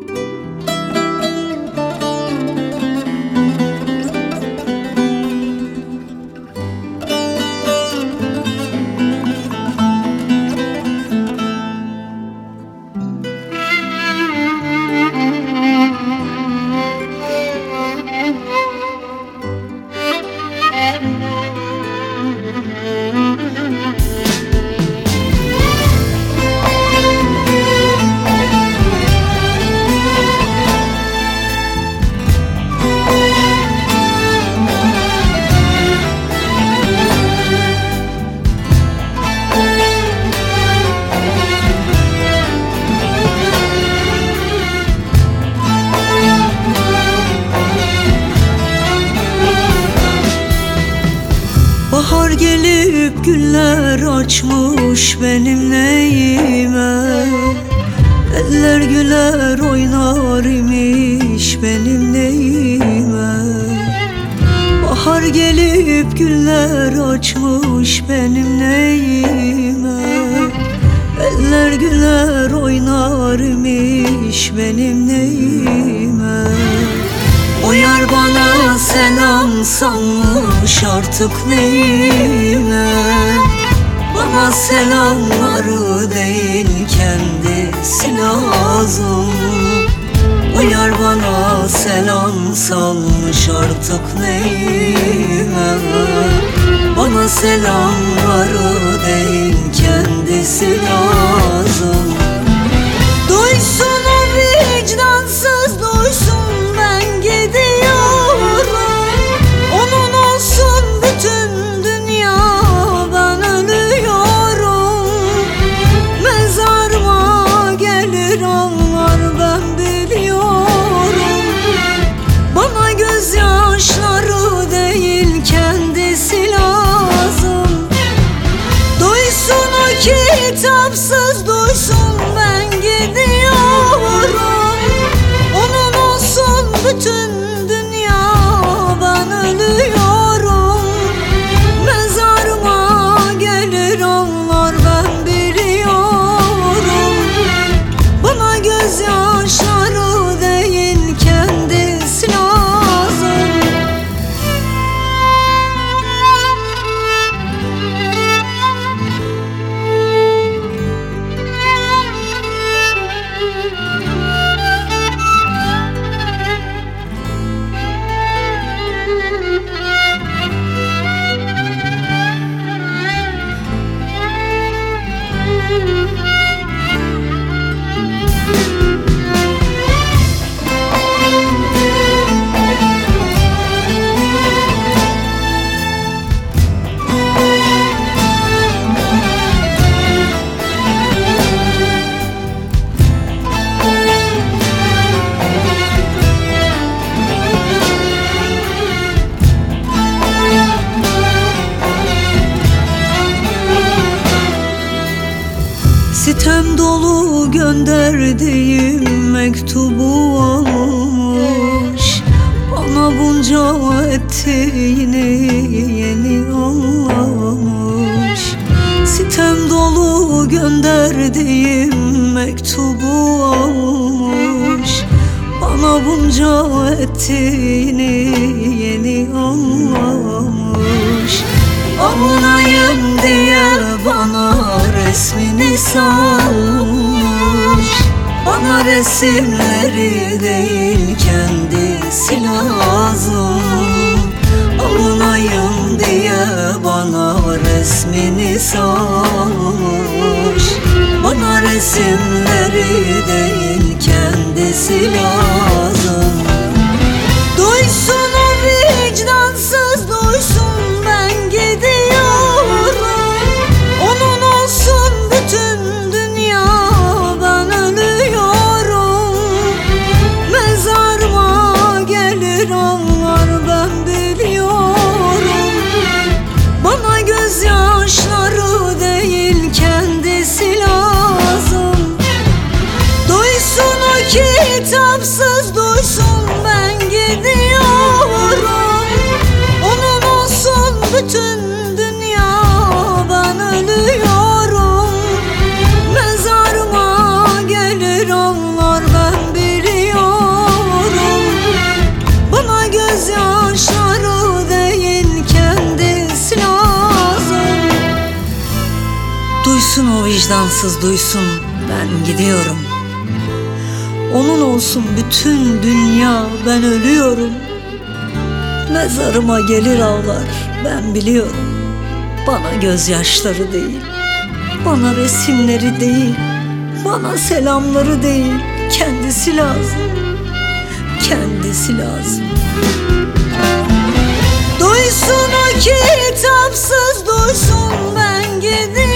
Bahar güller açmış benim neyime? Eller güler oynar imiş benim neyime? Bahar gelip güller açmış benim neyime? Eller güler oynar imiş benim neyime yar bana selam salmış artık neyime? Bana selamları değil kendisi lazım. O yar bana selam salmış artık neyime? Bana selamları değil kendisi lazım Sitem dolu gönderdiğim mektubu almış. Bana bunca ettiğini yeni anlamış. Sitem dolu gönderdiğim mektubu almış. Bana bunca ettiğini yeni anlamış. Avunayım diye bana resmini salmış Bana resimleri değil kendisi lazım Avunayım diye bana resmini salmış Bana resimleri değil kendisi lazım kitapsız duysun ben gidiyorum. Onun olsun bütün dünya ben ölüyorum. Mezarıma gelir onlar ben biliyorum. Bana gözyaşları değil kendisi lazım. Duysun o vicdansız duysun ben gidiyorum. Onun olsun bütün dünya ben ölüyorum. Mezarıma gelir ağlar ben biliyorum. Bana gözyaşları değil Bana resimleri değil Bana selamları değil Kendisi lazım Kendisi lazım. Duysun o kitapsız duysun ben gidiyorum